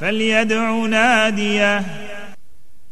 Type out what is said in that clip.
فليدع ناديه